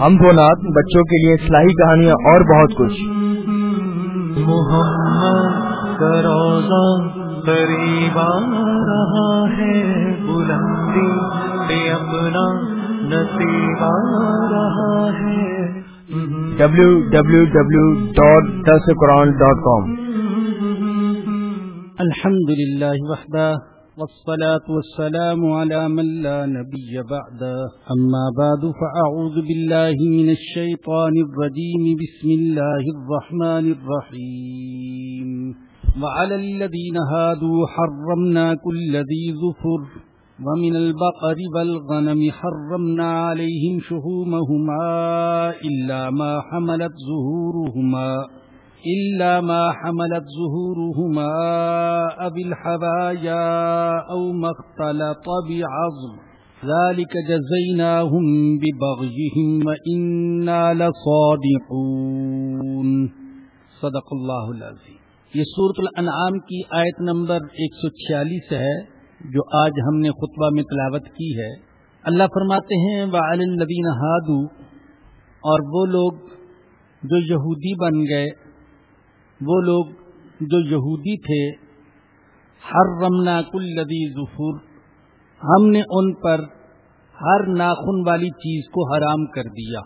ہم دو نات بچوں کے لیے اصلاحی کہانیاں اور بہت کچھ۔ محمد روزہ قریب رہا ہے بلندی پہ اپنا نصیب آ رہا ہے۔ ڈبلو ڈبلو ڈبلو ڈاٹ دس قرآن ڈاٹ کام الحمد للہ وحدہ والصلاة والسلام على من لا نبي بعد أما بعد، فأعوذ بالله من الشيطان الرجيم. بسم الله الرحمن الرحيم. وعلى الذين هادوا، حرمنا كل ذي ظفر. ومن البقر والغنم، حرمنا عليهم شهومهما إلا ما حملت ظهورهما. إلا ما حملت ظهورهما أبي الحبايا أو ما اختلط بعظم ذلك جزيناهم ببغيهم وإنا لصادقون صدق اللہ العظیم۔ یہ سورة الانعام کی آیت نمبر 146 ہے، جو آج ہم نے خطبہ میں تلاوت کی ہے۔ اللہ فرماتے ہیں وعلی الذین ہادو اور وہ لوگ جو یہودی بن گئے وہ لوگ جو یہودی تھے ہر رمنا کل لدی ظفر ہم نے ان پر ہر ناخن والی چیز کو حرام کر دیا۔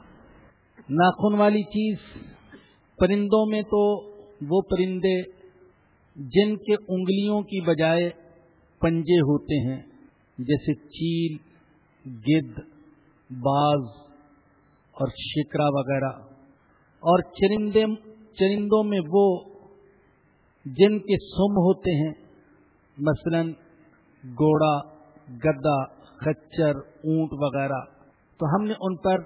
ناخن والی چیز پرندوں میں تو وہ پرندے جن کے انگلیوں کی بجائے پنجے ہوتے ہیں، جیسے چیل، گد، باز اور شکرا وغیرہ۔ اور چرندے چرندوں میں وہ جن کے سم ہوتے ہیں، مثلا گوڑا گدا خچر، اونٹ وغیرہ، تو ہم نے ان پر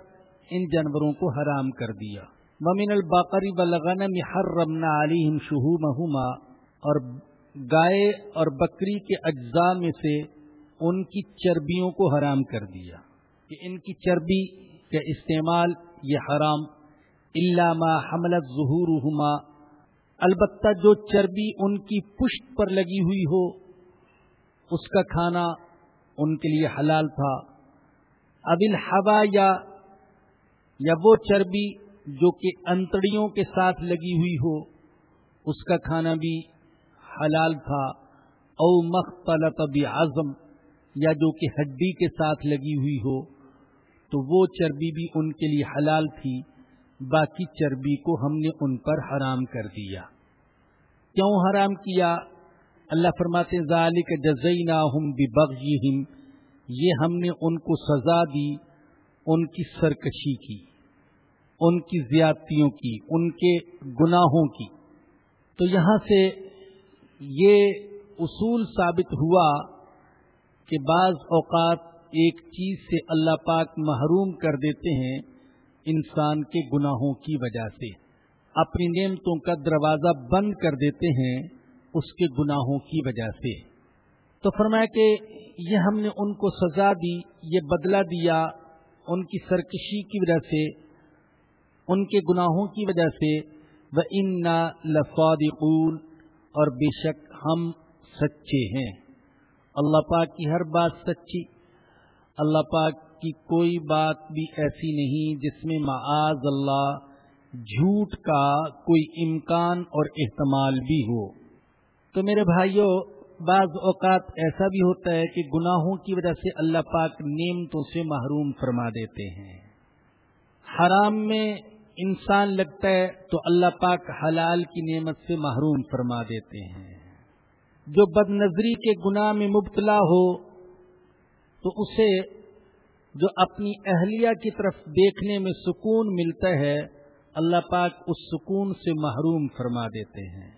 ان جانوروں کو حرام کر دیا۔ ممین الباقری بلغن میں ہر رمنا علی اور گائے اور بکری کے اجزاء میں سے ان کی چربیوں کو حرام کر دیا۔ کہ ان کی چربی کا استعمال یہ حرام علامہ حملت ظہور البتہ جو چربی ان کی پشت پر لگی ہوئی ہو، اس کا کھانا ان کے لیے حلال تھا۔ ابل ہوا یا یا وہ چربی جو کہ انتڑیوں کے ساتھ لگی ہوئی ہو، اس کا کھانا بھی حلال تھا۔ او مختلط اعظم یا جو کہ ہڈی کے ساتھ لگی ہوئی ہو، تو وہ چربی بھی ان کے لیے حلال تھی۔ باقی چربی کو ہم نے ان پر حرام کر دیا۔ کیوں حرام کیا؟ اللہ فرماتے ذالک جزینا ہم بھی یہ ہم نے ان کو سزا دی، ان کی سرکشی کی، ان کی زیادتیوں کی، ان کے گناہوں کی۔ تو یہاں سے یہ اصول ثابت ہوا کہ بعض اوقات ایک چیز سے اللہ پاک محروم کر دیتے ہیں۔ انسان کے گناہوں کی وجہ سے۔ اپنی نعمتوں کا دروازہ بند کر دیتے ہیں اس کے گناہوں کی وجہ سے۔ تو فرمایا کہ یہ ہم نے ان کو سزا دی، یہ بدلہ دیا ان کی سرکشی کی وجہ سے، ان کے گناہوں کی وجہ سے۔ وہ ان لفادقون اور بے شک ہم سچے ہیں۔ اللہ پاک کی ہر بات سچی۔ اللہ پاک کی کوئی بات بھی ایسی نہیں جس میں معاذ اللہ جھوٹ کا کوئی امکان اور احتمال بھی ہو۔ تو میرے بھائیوں بعض اوقات ایسا بھی ہوتا ہے کہ گناہوں کی وجہ سے اللہ پاک نعمتوں سے محروم فرما دیتے ہیں۔ حرام میں انسان لگتا ہے تو اللہ پاک حلال کی نعمت سے محروم فرما دیتے ہیں۔ جو بد نظری کے گناہ میں مبتلا ہو تو اسے جو اپنی اہلیہ کی طرف دیکھنے میں سکون ملتا ہے، اللہ پاک اس سکون سے محروم فرما دیتے ہیں۔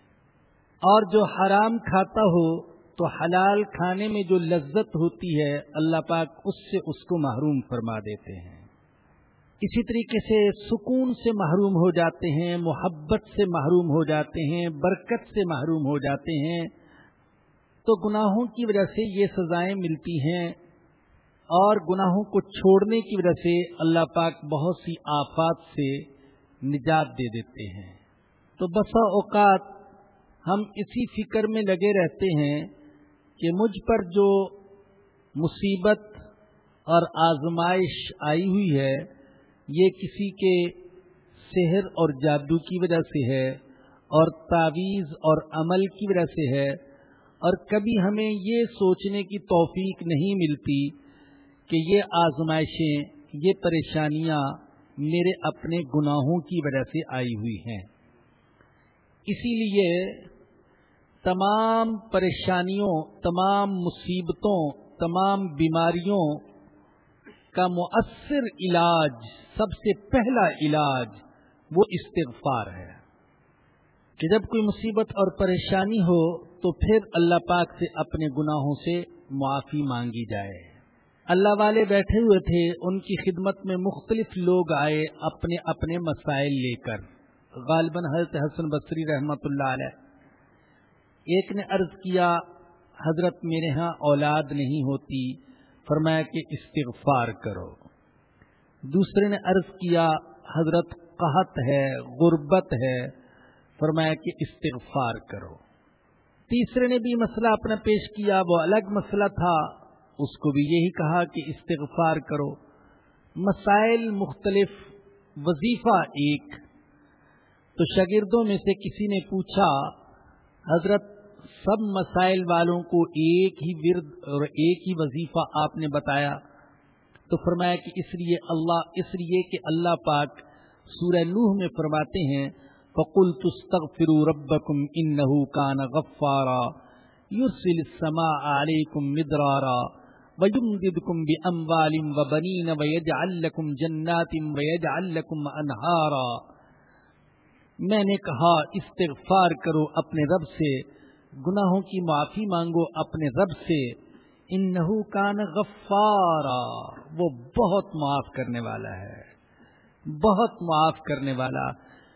اور جو حرام کھاتا ہو، تو حلال کھانے میں جو لذت ہوتی ہے، اللہ پاک اس سے اس کو محروم فرما دیتے ہیں۔ اسی طریقے سے سکون سے محروم ہو جاتے ہیں، محبت سے محروم ہو جاتے ہیں، برکت سے محروم ہو جاتے ہیں۔ تو گناہوں کی وجہ سے یہ سزائیں ملتی ہیں۔ اور گناہوں کو چھوڑنے کی وجہ سے اللہ پاک بہت سی آفات سے نجات دے دیتے ہیں۔ تو بسا اوقات ہم اسی فکر میں لگے رہتے ہیں کہ مجھ پر جو مصیبت اور آزمائش آئی ہوئی ہے، یہ کسی کے سحر اور جادو کی وجہ سے ہے اور تعویذ اور عمل کی وجہ سے ہے۔ اور کبھی ہمیں یہ سوچنے کی توفیق نہیں ملتی کہ یہ آزمائشیں، یہ پریشانیاں میرے اپنے گناہوں کی وجہ سے آئی ہوئی ہیں۔ اسی لیے تمام پریشانیوں، تمام مصیبتوں، تمام بیماریوں کا مؤثر علاج، سب سے پہلا علاج وہ استغفار ہے۔ کہ جب کوئی مصیبت اور پریشانی ہو تو پھر اللہ پاک سے اپنے گناہوں سے معافی مانگی جائے۔ اللہ والے بیٹھے ہوئے تھے، ان کی خدمت میں مختلف لوگ آئے اپنے اپنے مسائل لے کر۔ غالباً حضرت حسن بصری رحمت اللہ علیہ۔ ایک نے عرض کیا، حضرت میرے ہاں اولاد نہیں ہوتی، فرمایا کہ استغفار کرو۔ دوسرے نے عرض کیا، حضرت قحط ہے، غربت ہے، فرمایا کہ استغفار کرو۔ تیسرے نے بھی مسئلہ اپنا پیش کیا، وہ الگ مسئلہ تھا۔ اس کو بھی یہی کہا کہ استغفار کرو۔ مسائل مختلف، وظیفہ ایک۔ تو شاگردوں میں سے کسی نے پوچھا، حضرت، سب مسائل والوں کو ایک ہی ورد اور ایک ہی وظیفہ آپ نے بتایا؟ تو فرمایا کہ اس لیے اللہ، اس لیے کہ اللہ پاک سورہ نوح میں فرماتے ہیں فقل تستغفروا ربکم انه کان غفارا یرسل السماء علیکم مدرارا ویمددکم باموال وبنین ویجعل لکم جنات ویجعل لکم انہارا میں نے کہا، استغفار کرو اپنے رب سے۔ گناہوں کی معافی مانگو اپنے رب سے۔ انہو کان غفارا۔ وہ بہت معاف کرنے والا ہے۔ بہت معاف کرنے والا۔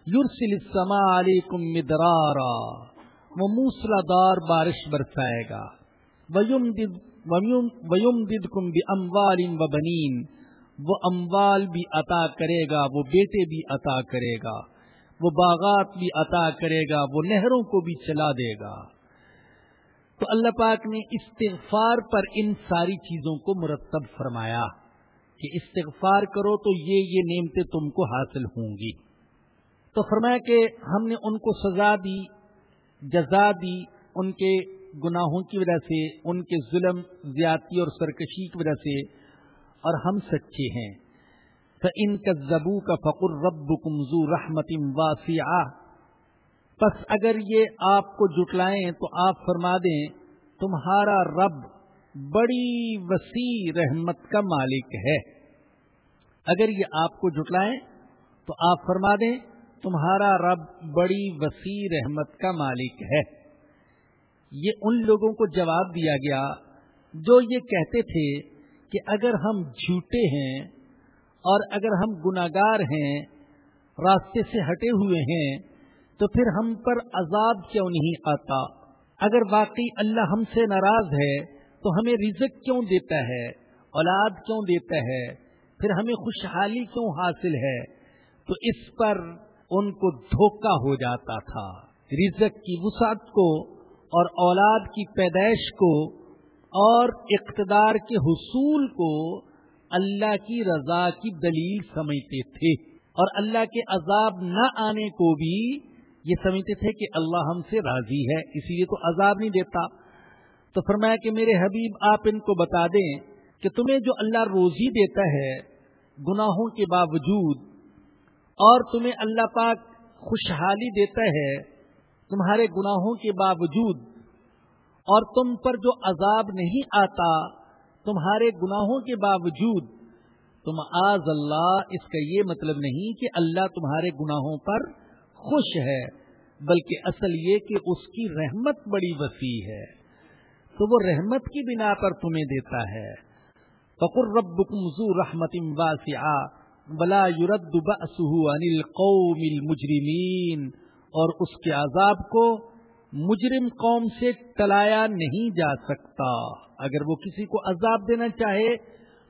یورسل السماء علیکم مدرارا۔ وہ موسلا دار بارش برسائے گا۔ ویم دد کم بھی وہ اموال بھی عطا کرے گا، وہ بیٹے بھی عطا کرے گا، وہ باغات بھی عطا کرے گا، وہ نہروں کو بھی چلا دے گا۔ تو اللہ پاک نے استغفار پر ان ساری چیزوں کو مرتب فرمایا کہ استغفار کرو تو یہ یہ نعمتیں تم کو حاصل ہوں گی۔ تو فرمایا کہ ہم نے ان کو سزا دی، جزا دی، ان کے گناہوں کی وجہ سے، ان کے ظلم، زیادتی اور سرکشی کی وجہ سے اور ہم سچے ہیں۔ تو ان کا زبو کا فقر رب کمزو رحمت واسعہ پس اگر یہ آپ کو جٹلائیں تو آپ فرما دیں، تمہارا رب بڑی وسیع رحمت کا مالک ہے۔ اگر یہ آپ کو جٹلائیں تو آپ فرما دیں، تمہارا رب بڑی وسیع رحمت کا مالک ہے۔ یہ ان لوگوں کو جواب دیا گیا جو یہ کہتے تھے کہ اگر ہم جھوٹے ہیں اور اگر ہم گناگار ہیں، راستے سے ہٹے ہوئے ہیں، تو پھر ہم پر عذاب کیوں نہیں آتا؟ اگر واقعی اللہ ہم سے ناراض ہے، تو ہمیں رزق کیوں دیتا ہے؟ اولاد کیوں دیتا ہے؟ پھر ہمیں خوشحالی کیوں حاصل ہے؟ تو اس پر ان کو دھوکا ہو جاتا تھا۔ رزق کی وسعت کو اور اولاد کی پیدائش کو اور اقتدار کے حصول کو اللہ کی رضا کی دلیل سمجھتے تھے اور اللہ کے عذاب نہ آنے کو بھی یہ سمجھتے تھے کہ اللہ ہم سے راضی ہے اسی لیے تو عذاب نہیں دیتا۔ تو فرمایا کہ میرے حبیب، آپ ان کو بتا دیں کہ تمہیں جو اللہ روزی دیتا ہے گناہوں کے باوجود اور تمہیں اللہ پاک خوشحالی دیتا ہے تمہارے گناہوں کے باوجود اور تم پر جو عذاب نہیں آتا، تمہارے گناہوں کے باوجود، تم آز اللہ، اس کا یہ مطلب نہیں کہ اللہ تمہارے گناہوں پر خوش ہے، بلکہ اصل یہ کہ اس کی رحمت بڑی وسیع ہے۔ تو وہ رحمت کی بنا پر تمہیں دیتا ہے۔ فقر رب ذو رحمت واسعہ بلا یورد عن القوم المجرمین اور اس کے عذاب کو مجرم قوم سے ٹلایا نہیں جا سکتا۔ اگر وہ کسی کو عذاب دینا چاہے،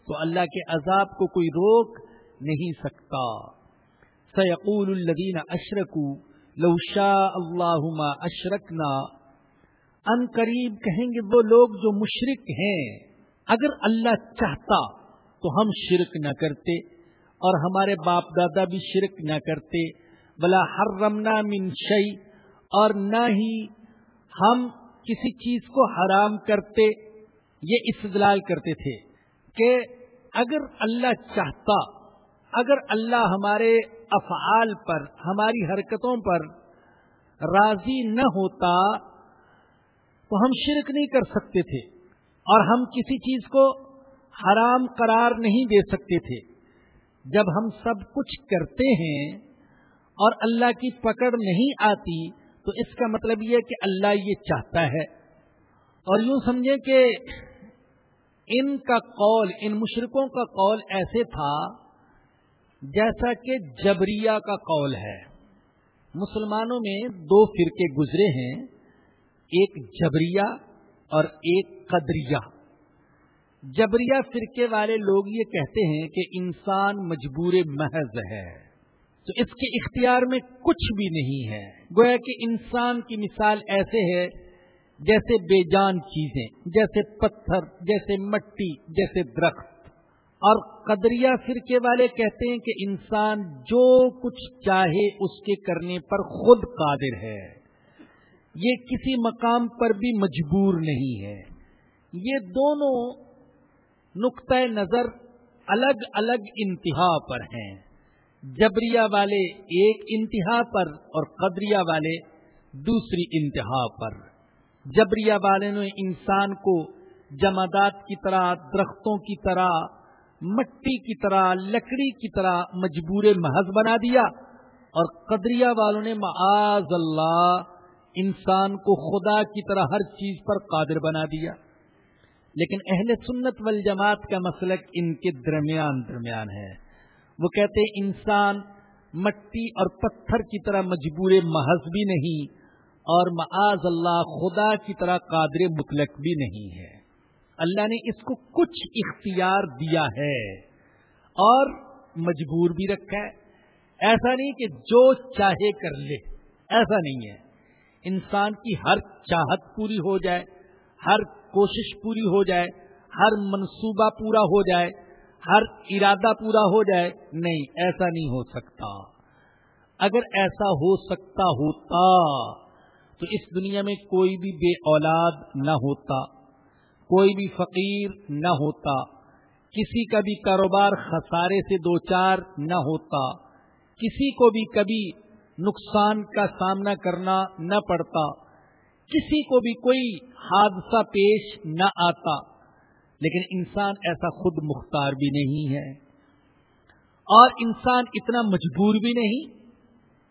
تو اللہ کے عذاب کو کوئی روک نہیں سکتا۔ سیقول الدین اشرکو لو شاء اللہ اشرکنا ان قریب کہیں گے، وہ لوگ جو مشرق ہیں، اگر اللہ چاہتا تو ہم شرک نہ کرتے اور ہمارے باپ دادا بھی شرک نہ کرتے۔ بلا ہر رمنا من شعی اور نہ ہی ہم کسی چیز کو حرام کرتے، یہ استدلال کرتے تھے کہ اگر اللہ چاہتا، اگر اللہ ہمارے افعال پر، ہماری حرکتوں پر راضی نہ ہوتا، تو ہم شرک نہیں کر سکتے تھے، اور ہم کسی چیز کو حرام قرار نہیں دے سکتے تھے۔ جب ہم سب کچھ کرتے ہیں اور اللہ کی پکڑ نہیں آتی، تو اس کا مطلب یہ کہ اللہ یہ چاہتا ہے۔ اور یوں سمجھیں کہ ان کا قول، ان مشرقوں کا قول ایسے تھا جیسا کہ جبریہ کا قول ہے۔ مسلمانوں میں دو فرقے گزرے ہیں، ایک جبریہ اور ایک قدریہ۔ جبریہ فرقے والے لوگ یہ کہتے ہیں کہ انسان مجبور محض ہے۔ تو اس کے اختیار میں کچھ بھی نہیں ہے۔ گویا کہ انسان کی مثال ایسے ہے جیسے بے جان چیزیں، جیسے پتھر، جیسے مٹی، جیسے درخت۔ اور قدریہ فرقے والے کہتے ہیں کہ انسان جو کچھ چاہے اس کے کرنے پر خود قادر ہے۔ یہ کسی مقام پر بھی مجبور نہیں ہے۔ یہ دونوں نقطۂ نظر الگ الگ انتہا پر ہیں۔ جبریہ والے ایک انتہا پر اور قدریہ والے دوسری انتہا پر۔ جبریہ والے نے انسان کو جمادات کی طرح، درختوں کی طرح، مٹی کی طرح، لکڑی کی طرح مجبور محض بنا دیا۔ اور قدریہ والوں نے معاذ اللہ انسان کو خدا کی طرح ہر چیز پر قادر بنا دیا۔ لیکن اہل سنت والجماعت کا مسلک ان کے درمیان درمیان ہے۔ وہ کہتے ہیں انسان مٹی اور پتھر کی طرح مجبور محض بھی نہیں اور معاذ اللہ خدا کی طرح قادر مطلق بھی نہیں ہے۔ اللہ نے اس کو کچھ اختیار دیا ہے اور مجبور بھی رکھا ہے۔ ایسا نہیں کہ جو چاہے کر لے، ایسا نہیں ہے۔ انسان کی ہر چاہت پوری ہو جائے، ہر کوشش پوری ہو جائے، ہر منصوبہ پورا ہو جائے۔ ہر ارادہ پورا ہو جائے، نہیں، ایسا نہیں ہو سکتا۔ اگر ایسا ہو سکتا ہوتا، تو اس دنیا میں کوئی بھی بے اولاد نہ ہوتا، کوئی بھی فقیر نہ ہوتا، کسی کا بھی کاروبار خسارے سے دو چار نہ ہوتا، کسی کو بھی کبھی نقصان کا سامنا کرنا نہ پڑتا، کسی کو بھی کوئی حادثہ پیش نہ آتا۔ لیکن انسان ایسا خود مختار بھی نہیں ہے۔ اور انسان اتنا مجبور بھی نہیں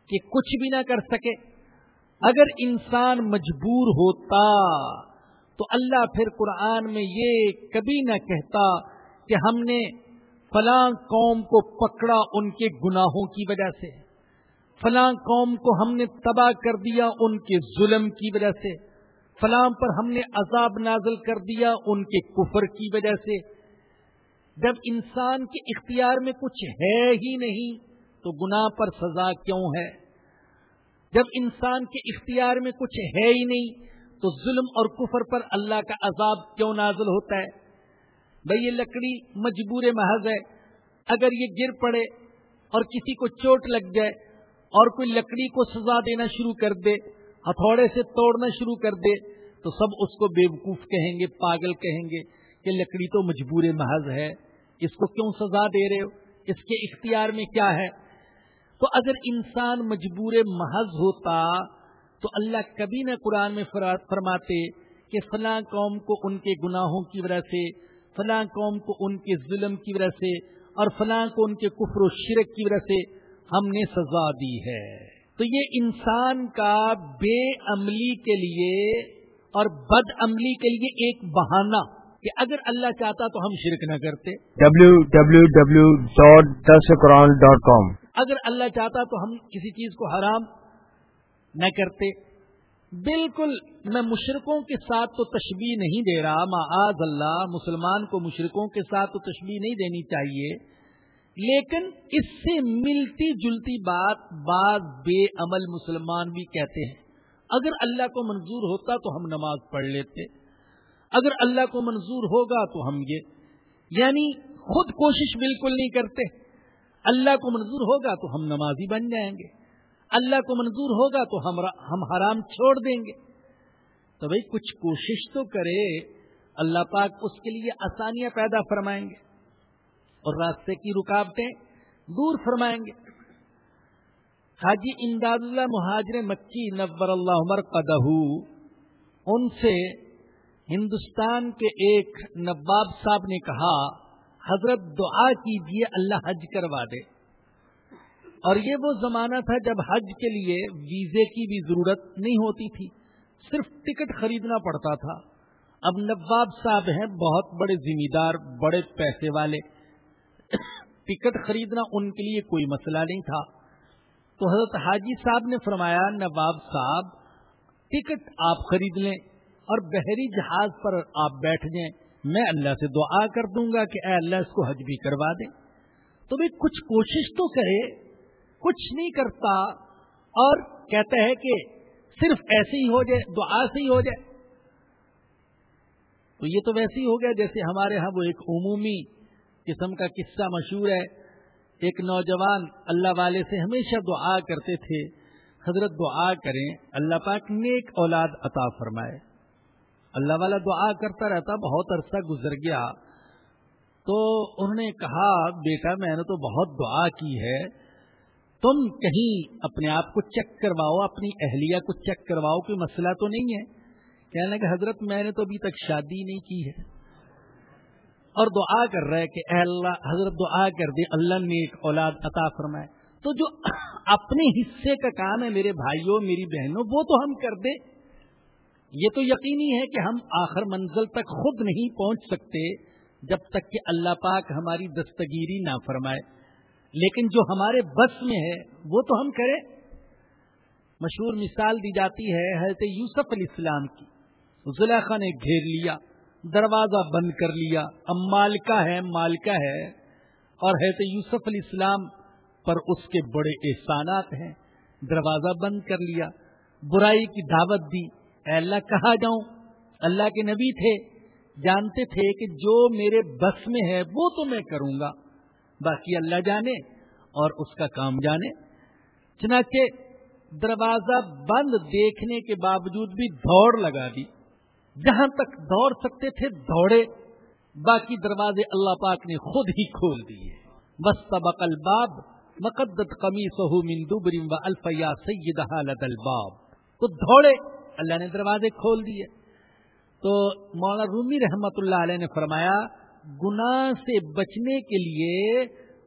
کہ کچھ بھی نہ کر سکے۔ اگر انسان مجبور ہوتا تو اللہ پھر قرآن میں یہ کبھی نہ کہتا کہ ہم نے فلاں قوم کو پکڑا ان کے گناہوں کی وجہ سے۔ فلاں قوم کو ہم نے تباہ کر دیا ان کے ظلم کی وجہ سے۔ فلاں پر ہم نے عذاب نازل کر دیا ان کے کفر کی وجہ سے۔ جب انسان کے اختیار میں کچھ ہے ہی نہیں، تو گناہ پر سزا کیوں ہے؟ جب انسان کے اختیار میں کچھ ہے ہی نہیں، تو ظلم اور کفر پر اللہ کا عذاب کیوں نازل ہوتا ہے؟ بھائی یہ لکڑی مجبور محض ہے۔ اگر یہ گر پڑے اور کسی کو چوٹ لگ جائے اور کوئی لکڑی کو سزا دینا شروع کر دے ہتھوڑے سے توڑنا شروع کر دے تو سب اس کو بے وقوف کہیں گے، پاگل کہیں گے کہ لکڑی تو مجبور محض ہے۔ اس کو کیوں سزا دے رہے ہو؟ اس کے اختیار میں کیا ہے؟ تو اگر انسان مجبور محض ہوتا تو اللہ کبھی نہ قرآن میں فرماتے کہ فلاں قوم کو ان کے گناہوں کی وجہ سے، فلاں قوم کو ان کے ظلم کی وجہ سے اور فلاں کو ان کے کفر و شرک کی وجہ سے ہم نے سزا دی ہے۔ تو یہ انسان کا بے عملی کے لیے اور بد عملی کے لیے ایک بہانہ کہ اگر اللہ چاہتا تو ہم شرک نہ کرتے۔ www.dasquran.com اگر اللہ چاہتا تو ہم کسی چیز کو حرام نہ کرتے۔ بالکل میں مشرقوں کے ساتھ تو تشبیح نہیں دے رہا معاذ اللہ مسلمان کو مشرقوں کے ساتھ تو تشبیح نہیں دینی چاہیے۔ لیکن اس سے ملتی جلتی بات بعض بے عمل مسلمان بھی کہتے ہیں۔ اگر اللہ کو منظور ہوتا تو ہم نماز پڑھ لیتے۔ اگر اللہ کو منظور ہوگا تو ہم یہ۔ یعنی خود کوشش بالکل نہیں کرتے۔ اللہ کو منظور ہوگا تو ہم نمازی بن جائیں گے۔ اللہ کو منظور ہوگا تو ہم ہم حرام چھوڑ دیں گے۔ تو بھائی کچھ کوشش تو کرے۔ اللہ پاک اس کے لیے آسانیاں پیدا فرمائیں گے۔ اور راستے کی رکاوٹیں دور فرمائیں گے۔ حاجی امداد اللہ مہاجر مکی نور اللہ عمر قدہ ان سے ہندوستان کے ایک نواب صاحب نے کہا، حضرت دعا کیجیے اللہ حج کروا دے۔ اور یہ وہ زمانہ تھا جب حج کے لیے ویزے کی بھی ضرورت نہیں ہوتی تھی، صرف ٹکٹ خریدنا پڑتا تھا۔ اب نواب صاحب ہیں، بہت بڑے ذمہ دار بڑے پیسے والے۔ ٹکٹ خریدنا ان کے لیے کوئی مسئلہ نہیں تھا۔ تو حضرت حاجی صاحب نے فرمایا، نواب صاحب، ٹکٹ آپ خرید لیں اور بحری جہاز پر آپ بیٹھ جائیں۔ میں اللہ سے دعا کر دوں گا کہ اے اللہ، اس کو حج بھی کروا دیں۔ تو بھی کچھ کوشش تو کرے، کچھ نہیں کرتا اور کہتا ہے کہ صرف ایسے ہی ہو جائے، دعا سے ہی ہو جائے۔ تو یہ تو ویسے ہی ہو گیا، جیسے ہمارے ہاں وہ ایک عمومی قسم کا قصہ مشہور ہے۔ ایک نوجوان اللہ والے سے ہمیشہ دعا کرتے تھے، حضرت دعا کریں، اللہ پاک نیک اولاد عطا فرمائے۔ اللہ والا دعا کرتا رہتا، بہت عرصہ گزر گیا۔ تو انہوں نے کہا، بیٹا، میں نے تو بہت دعا کی ہے۔ تم کہیں اپنے آپ کو چیک کرواؤ، اپنی اہلیہ کو چیک کرواؤ، کوئی مسئلہ تو نہیں ہے؟ کہنے لگا حضرت، میں نے تو ابھی تک شادی نہیں کی ہے۔ اور دعا کر رہے کہ اے اللہ، حضرت دعا کر دے اللہ نے ایک اولاد عطا فرمائے تو جو اپنے حصے کا کام ہے میرے بھائیوں، میری بہنوں، وہ تو ہم کر دیں۔ یہ تو یقینی ہے کہ ہم آخر منزل تک خود نہیں پہنچ سکتے جب تک کہ اللہ پاک ہماری دستگیری نہ فرمائے۔ لیکن جو ہمارے بس میں ہے، وہ تو ہم کریں۔ مشہور مثال دی جاتی ہے حضرت یوسف علیہ السلام کی۔ زلیخا نے گھیر لیا۔ دروازہ بند کر لیا۔ اب مالکہ ہے مالکہ ہے۔ اور حضرت یوسف علیہ السلام پر اس کے بڑے احسانات ہیں۔ دروازہ بند کر لیا۔ برائی کی دعوت دی۔ اے اللہ کہا جاؤں؟ اللہ کے نبی تھے۔ جانتے تھے کہ جو میرے بس میں ہے، وہ تو میں کروں گا۔ باقی اللہ جانے اور اس کا کام جانے۔ چنانچہ دروازہ بند دیکھنے کے باوجود بھی دوڑ لگا دی۔ جہاں تک دوڑ سکتے تھے، دوڑے۔ باقی دروازے اللہ پاک نے خود ہی کھول دیے۔ بس طبق الباب، مقدت قمی سہو مندو و الفیا سید الباب۔ تو دوڑے، اللہ نے دروازے کھول دیے۔ تو مولانا رومی رحمت اللہ علیہ نے فرمایا، گناہ سے بچنے کے لیے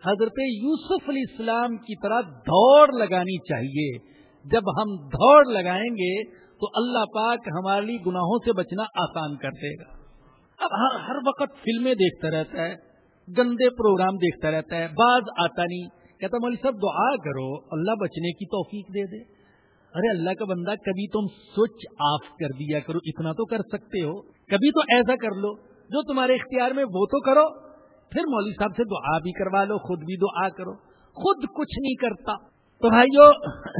حضرت یوسف علیہ السلام کی طرح دوڑ لگانی چاہیے۔ جب ہم دوڑ لگائیں گے تو اللہ پاک ہمارے لیے گناہوں سے بچنا آسان کر دے گا۔ اب ہر ہر وقت فلمیں دیکھتا رہتا ہے، گندے پروگرام دیکھتا رہتا ہے بعض آتا نہیں۔ کہتا مولوی صاحب، دعا کرو، اللہ بچنے کی توفیق دے دے۔ ارے اللہ کا بندہ، کبھی تم سوچ آف کر دیا کرو، اتنا تو کر سکتے ہو۔ کبھی تو ایسا کر لو، جو تمہارے اختیار میں وہ تو کرو۔ پھر مولوی صاحب سے دعا بھی کروا لو، خود بھی دعا کرو۔ خود کچھ نہیں کرتا۔ تو بھائیو،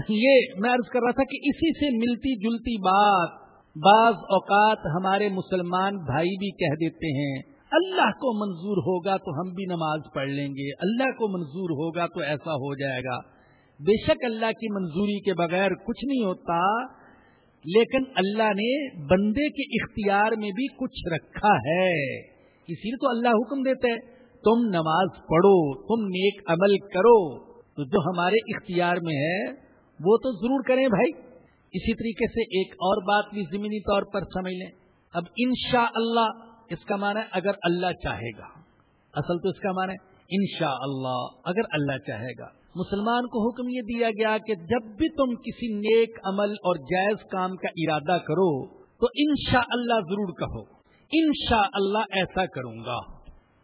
یہ میں عرض کر رہا تھا کہ اسی سے ملتی جلتی بات بعض اوقات ہمارے مسلمان بھائی بھی کہہ دیتے ہیں، اللہ کو منظور ہوگا تو ہم بھی نماز پڑھ لیں گے، اللہ کو منظور ہوگا تو ایسا ہو جائے گا۔ بے شک اللہ کی منظوری کے بغیر کچھ نہیں ہوتا، لیکن اللہ نے بندے کے اختیار میں بھی کچھ رکھا ہے۔ اسی لیے تو اللہ حکم دیتے تم نماز پڑھو، تم نیک عمل کرو۔ تو جو ہمارے اختیار میں ہے، وہ تو ضرور کریں بھائی۔ اسی طریقے سے ایک اور بات بھی زمینی طور پر سمجھ لیں۔ اب انشاء اللہ اس کا معنی ہے اگر اللہ چاہے گا۔ اصل تو اس کا معنی ہے انشاء اللہ اگر اللہ چاہے گا۔ مسلمان کو حکم یہ دیا گیا کہ جب بھی تم کسی نیک عمل اور جائز کام کا ارادہ کرو، تو انشاء اللہ ضرور کہو۔ انشاء اللہ ایسا کروں گا۔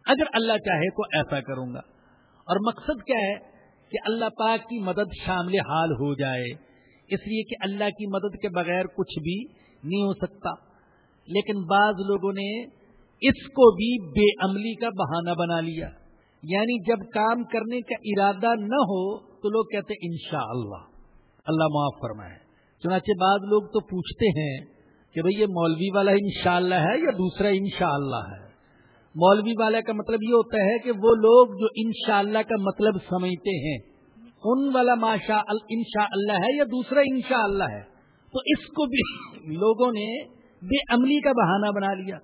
اگر اللہ چاہے تو ایسا کروں گا۔ اور مقصد کیا ہے؟ کہ اللہ پاک کی مدد شامل حال ہو جائے۔ اس لیے کہ اللہ کی مدد کے بغیر کچھ بھی نہیں ہو سکتا۔ لیکن بعض لوگوں نے اس کو بھی بے عملی کا بہانہ بنا لیا۔ یعنی جب کام کرنے کا ارادہ نہ ہو تو لوگ کہتے انشاء اللہ اللہ معاف فرمائے۔ چنانچہ بعض لوگ تو پوچھتے ہیں کہ بھئی یہ مولوی والا انشاءاللہ ہے یا دوسرا انشاءاللہ ہے؟ مولوی والا کا مطلب یہ ہوتا ہے کہ وہ لوگ جو انشاءاللہ کا مطلب سمجھتے ہیں، ان والا ماشا انشاء اللہ ہے یا دوسرا انشاء اللہ ہے؟ تو اس کو بھی لوگوں نے بے عملی کا بہانہ بنا لیا۔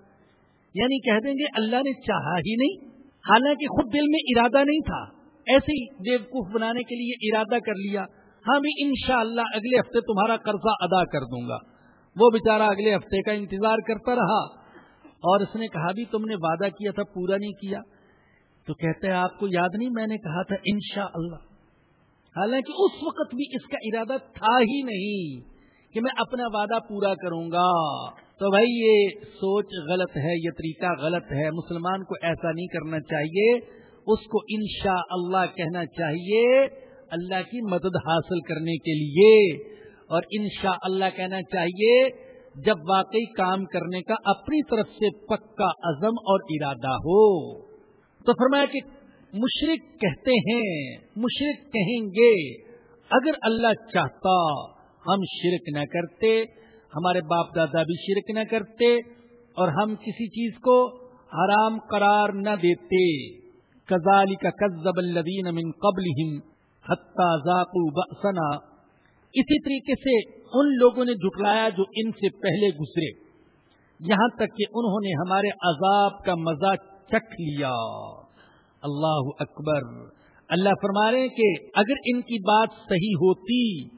یعنی کہہ دیں گے، اللہ نے چاہا ہی نہیں، حالانکہ خود دل میں ارادہ نہیں تھا۔ ایسے ہی بیوقوف بنانے کے لیے ارادہ کر لیا۔ ہاں بھی انشاءاللہ اگلے ہفتے تمہارا قرضہ ادا کر دوں گا۔ وہ بیچارہ اگلے ہفتے کا انتظار کرتا رہا۔ اور اس نے کہا بھی تم نے وعدہ کیا تھا، پورا نہیں کیا۔ تو کہتے ہیں، آپ کو یاد نہیں، میں نے کہا تھا انشاء اللہ حالانکہ اس وقت بھی اس کا ارادہ تھا ہی نہیں کہ میں اپنا وعدہ پورا کروں گا۔ تو بھائی، یہ سوچ غلط ہے، یہ طریقہ غلط ہے۔ مسلمان کو ایسا نہیں کرنا چاہیے، اس کو انشاء اللہ کہنا چاہیے۔ اللہ کی مدد حاصل کرنے کے لیے اور انشاء اللہ کہنا چاہیے جب واقعی کام کرنے کا اپنی طرف سے پکا عزم اور ارادہ ہو تو فرمایا کہ مشرق کہتے ہیں مشرق کہیں گے، اگر اللہ چاہتا ہم شرک نہ کرتے، ہمارے باپ دادا بھی شرک نہ کرتے اور ہم کسی چیز کو حرام قرار نہ دیتے۔ کزالی کا کزب الدین من قبل بأسنا۔ اسی طریقے سے ان لوگوں نے جھٹلایا جو ان سے پہلے گزرے۔ یہاں تک کہ انہوں نے ہمارے عذاب کا مزہ چکھ لیا۔ اللہ اکبر۔ اللہ فرما رہے کہ اگر ان کی بات صحیح ہوتی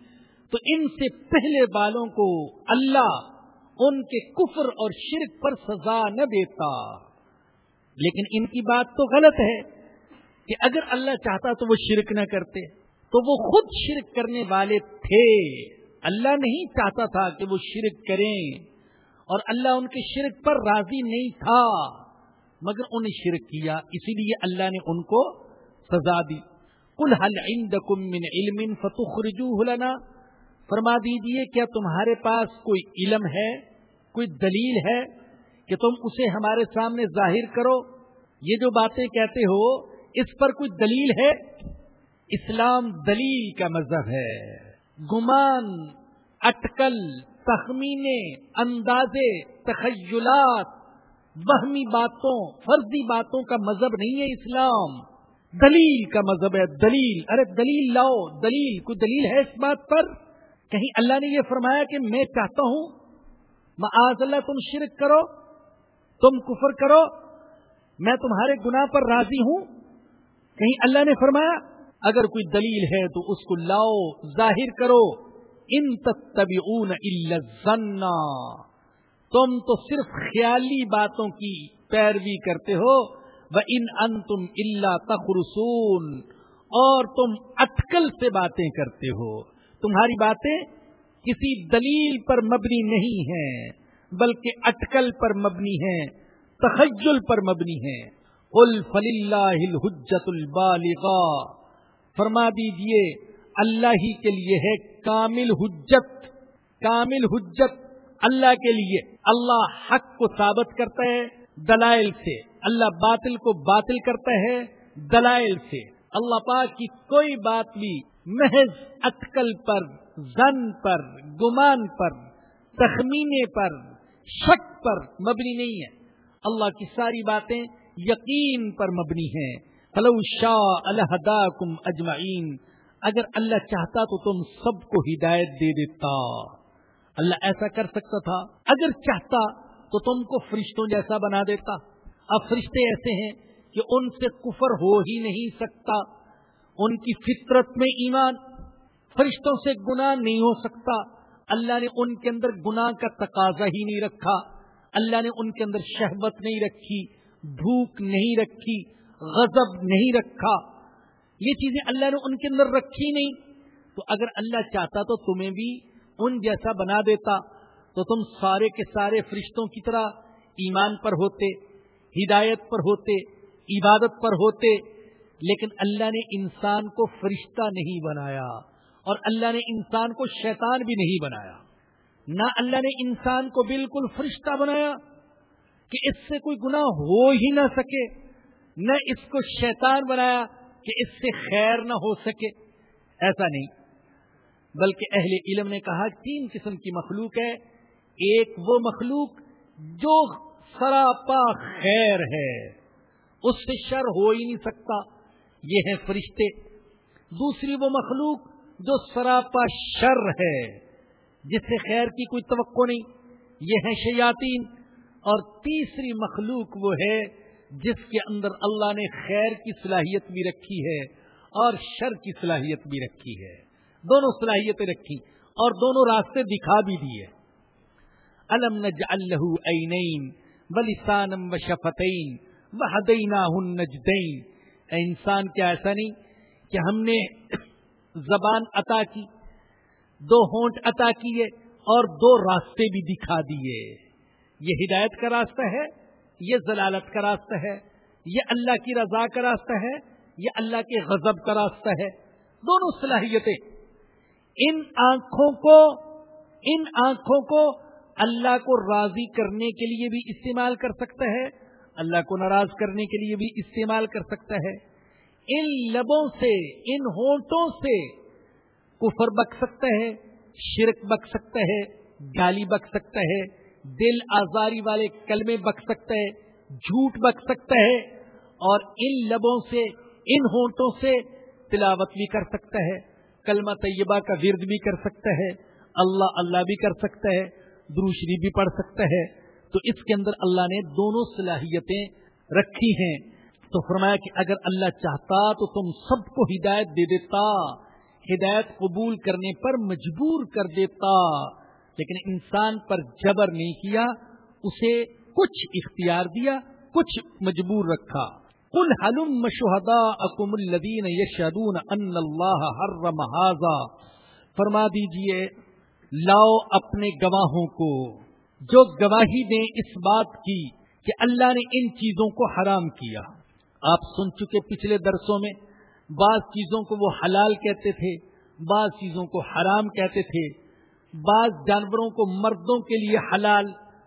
تو ان سے پہلے والوں کو اللہ ان کے کفر اور شرک پر سزا نہ دیتا۔ لیکن ان کی بات تو غلط ہے کہ اگر اللہ چاہتا تو وہ شرک نہ کرتے۔ تو وہ خود شرک کرنے والے تھے۔ اللہ نہیں چاہتا تھا کہ وہ شرک کریں۔ اور اللہ ان کے شرک پر راضی نہیں تھا۔ مگر انہیں شرک کیا۔ اسی لیے اللہ نے ان کو سزا دی۔ کل حل من علم فتخرجوه لنا؟ فرما دیجیے، کیا تمہارے پاس کوئی علم ہے؟ کوئی دلیل ہے کہ تم اسے ہمارے سامنے ظاہر کرو؟ یہ جو باتیں کہتے ہو، اس پر کوئی دلیل ہے؟ اسلام دلیل کا مذہب ہے۔ گمان، اٹکل، تخمینے، اندازے، تخیلات بہمی باتوں، فرضی باتوں کا مذہب نہیں ہے اسلام۔ دلیل کا مذہب ہے، دلیل۔ ارے دلیل لاؤ، دلیل۔ کوئی دلیل ہے اس بات پر؟ کہیں اللہ نے یہ فرمایا کہ میں چاہتا ہوں، معاذ اللہ، تم شرک کرو، تم کفر کرو، میں تمہارے گناہ پر راضی ہوں۔ کہیں اللہ نے فرمایا اگر کوئی دلیل ہے تو اس کو لاؤ، ظاہر کرو۔ ان تتبعون الا تم تو صرف خیالی باتوں کی پیروی کرتے ہو۔ وہ ان ان تم اللہ تخرسون اور تم اٹکل سے باتیں کرتے ہو۔ تمہاری باتیں کسی دلیل پر مبنی نہیں ہیں، بلکہ اٹکل پر مبنی ہیں تخجل پر مبنی ہیں۔ فل اللہ الحجت البالغا فرما دیجیے، اللہ ہی کے لیے ہے کامل حجت کامل حجت اللہ کے لیے۔ اللہ حق کو ثابت کرتا ہے دلائل سے، اللہ باطل کو باطل کرتا ہے دلائل سے۔ اللہ پاک کی کوئی بات بھی محض اٹکل پر، زن پر، گمان پر، تخمینے پر، شک پر مبنی نہیں ہے۔ اللہ کی ساری باتیں یقین پر مبنی ہیں۔ فلو شاہ الحدا کم اجمعین اگر اللہ چاہتا تو تم سب کو ہدایت دے دیتا۔ اللہ ایسا کر سکتا تھا۔ اگر چاہتا تو تم کو فرشتوں جیسا بنا دیتا۔ اب فرشتے ایسے ہیں کہ ان سے کفر ہو ہی نہیں سکتا۔ ان کی فطرت میں ایمان۔ فرشتوں سے گناہ نہیں ہو سکتا۔ اللہ نے ان کے اندر گناہ کا تقاضا ہی نہیں رکھا۔ اللہ نے ان کے اندر شہبت نہیں رکھی، بھوک نہیں رکھی۔ غضب نہیں رکھا۔ یہ چیزیں اللہ نے ان کے اندر رکھی نہیں۔ تو اگر اللہ چاہتا تو تمہیں بھی ان جیسا بنا دیتا۔ تو تم سارے کے سارے فرشتوں کی طرح ایمان پر ہوتے، ہدایت پر ہوتے، عبادت پر ہوتے۔ لیکن اللہ نے انسان کو فرشتہ نہیں بنایا اور اللہ نے انسان کو شیطان بھی نہیں بنایا۔ نہ اللہ نے انسان کو بالکل فرشتہ بنایا کہ اس سے کوئی گناہ ہو ہی نہ سکے۔ نہ اس کو شیطان بنایا کہ اس سے خیر نہ ہو سکے۔ ایسا نہیں۔ بلکہ اہل علم نے کہا، تین قسم کی مخلوق ہے۔ ایک وہ مخلوق جو سراپا خیر ہے۔ اس سے شر ہو ہی نہیں سکتا۔ یہ ہے فرشتے۔ دوسری وہ مخلوق جو سراپا شر ہے، جس سے خیر کی کوئی توقع نہیں۔ یہ ہے شیاتین اور تیسری مخلوق وہ ہے جس کے اندر اللہ نے خیر کی صلاحیت بھی رکھی ہے اور شر کی صلاحیت بھی رکھی ہے۔ دونوں صلاحیتیں رکھی اور دونوں راستے دکھا بھی دیے۔ الم نج اللہ بلسانم و شفتین و حدینا نجدین انسان، کیا ایسا نہیں کہ ہم نے زبان عطا کی، دو ہونٹ عطا کیے اور دو راستے بھی دکھا دیے۔ یہ ہدایت کا راستہ ہے یہ ضلالت کا راستہ ہے، یہ اللہ کی رضا کا راستہ ہے، یہ اللہ کے غضب کا راستہ ہے۔ دونوں صلاحیتیں۔ ان آنکھوں کو، ان آنکھوں کو اللہ کو راضی کرنے کے لیے بھی استعمال کر سکتا ہے، اللہ کو ناراض کرنے کے لیے بھی استعمال کر سکتا ہے۔ ان لبوں سے، ان ہونٹوں سے کفر بک سکتا ہے، شرک بک سکتا ہے، گالی بک سکتا ہے۔ دل آزاری والے کلمے بک سکتا ہے جھوٹ بک سکتا ہے اور ان لبوں سے، ان ہونٹوں سے تلاوت بھی کر سکتا ہے کلمہ طیبہ کا ورد بھی کر سکتا ہے اللہ اللہ بھی کر سکتا ہے دروشری بھی پڑھ سکتا ہے تو اس کے اندر اللہ نے دونوں صلاحیتیں رکھی ہیں۔ تو فرمایا کہ اگر اللہ چاہتا تو تم سب کو ہدایت دے دیتا، ہدایت قبول کرنے پر مجبور کر دیتا۔ لیکن انسان پر جبر نہیں کیا، اسے کچھ اختیار دیا، کچھ مجبور رکھا۔ کل حلم مشہدا اکم الدین یشدون ان اللہ حرم فرما دیجیے، لاؤ اپنے گواہوں کو۔ جو گواہی دیں اس بات کی کہ اللہ نے ان چیزوں کو حرام کیا۔ آپ سن چکے پچھلے درسوں میں، بعض چیزوں کو وہ حلال کہتے تھے، بعض چیزوں کو حرام کہتے تھے۔ بعض جانوروں کو مردوں کے لیے حلال،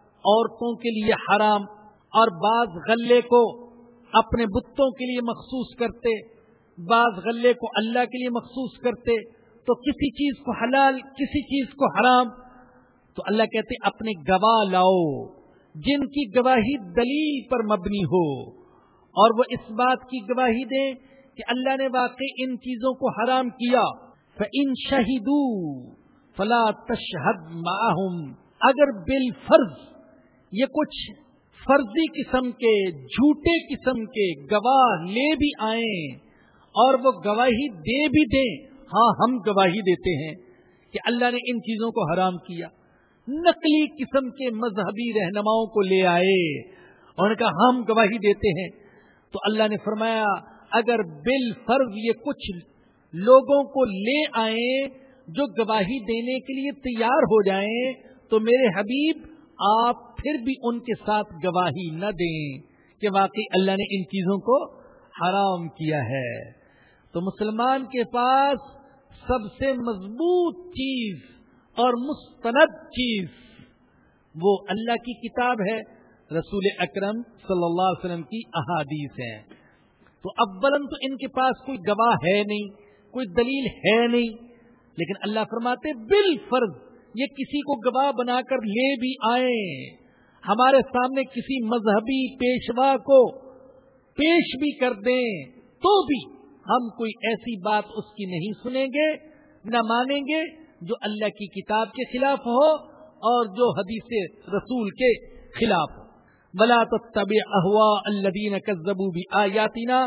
عورتوں کے لیے حرام، اور بعض غلے کو اپنے بتوں کے لیے مخصوص کرتے، بعض غلے کو اللہ کے لیے مخصوص کرتے، تو کسی چیز کو حلال، کسی چیز کو حرام، تو اللہ کہتے اپنے گواہ لاؤ، جن کی گواہی دلیل پر مبنی ہو۔ اور وہ اس بات کی گواہی دیں کہ اللہ نے واقعی ان چیزوں کو حرام کیا۔ ان شہیدو فلا تشہد معہم۔ اگر بال فرض یہ کچھ فرضی قسم کے، جھوٹے قسم کے گواہ لے بھی آئیں اور وہ گواہی دے بھی دیں ہاں ہم گواہی دیتے ہیں کہ اللہ نے ان چیزوں کو حرام کیا۔ نقلی قسم کے مذہبی رہنماؤں کو لے آئے اور ان کا ہم گواہی دیتے ہیں۔ تو اللہ نے فرمایا، اگر بال فرض یہ کچھ لوگوں کو لے آئیں جو گواہی دینے کے لیے تیار ہو جائیں تو میرے حبیب آپ پھر بھی ان کے ساتھ گواہی نہ دیں کہ واقعی اللہ نے ان چیزوں کو حرام کیا ہے۔ تو مسلمان کے پاس سب سے مضبوط چیز اور مستند چیز وہ اللہ کی کتاب ہے۔ رسول اکرم صلی اللہ علیہ وسلم کی احادیث ہے تو اولن تو ان کے پاس کوئی گواہ ہے نہیں، کوئی دلیل ہے نہیں لیکن اللہ فرماتے بال فرض، یہ کسی کو گواہ بنا کر لے بھی آئے ہمارے سامنے کسی مذہبی پیشوا کو پیش بھی کر دیں تو بھی ہم کوئی ایسی بات اس کی نہیں سنیں گے، نہ مانیں گے جو اللہ کی کتاب کے خلاف ہو اور جو حدیث رسول کے خلاف ہو۔ بلا تو احوا اللہ کزبو بھی آیاتینا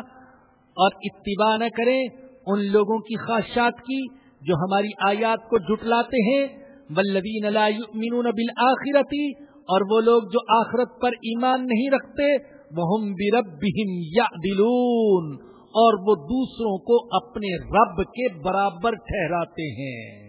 اور اتباع نہ کریں ان لوگوں کی خواہشات کی۔ جو ہماری آیات کو جٹلاتے ہیں ولدین یؤمنون بالآخرتی اور وہ لوگ جو آخرت پر ایمان نہیں رکھتے وہ بربہم یعدلون اور وہ دوسروں کو اپنے رب کے برابر ٹھہراتے ہیں۔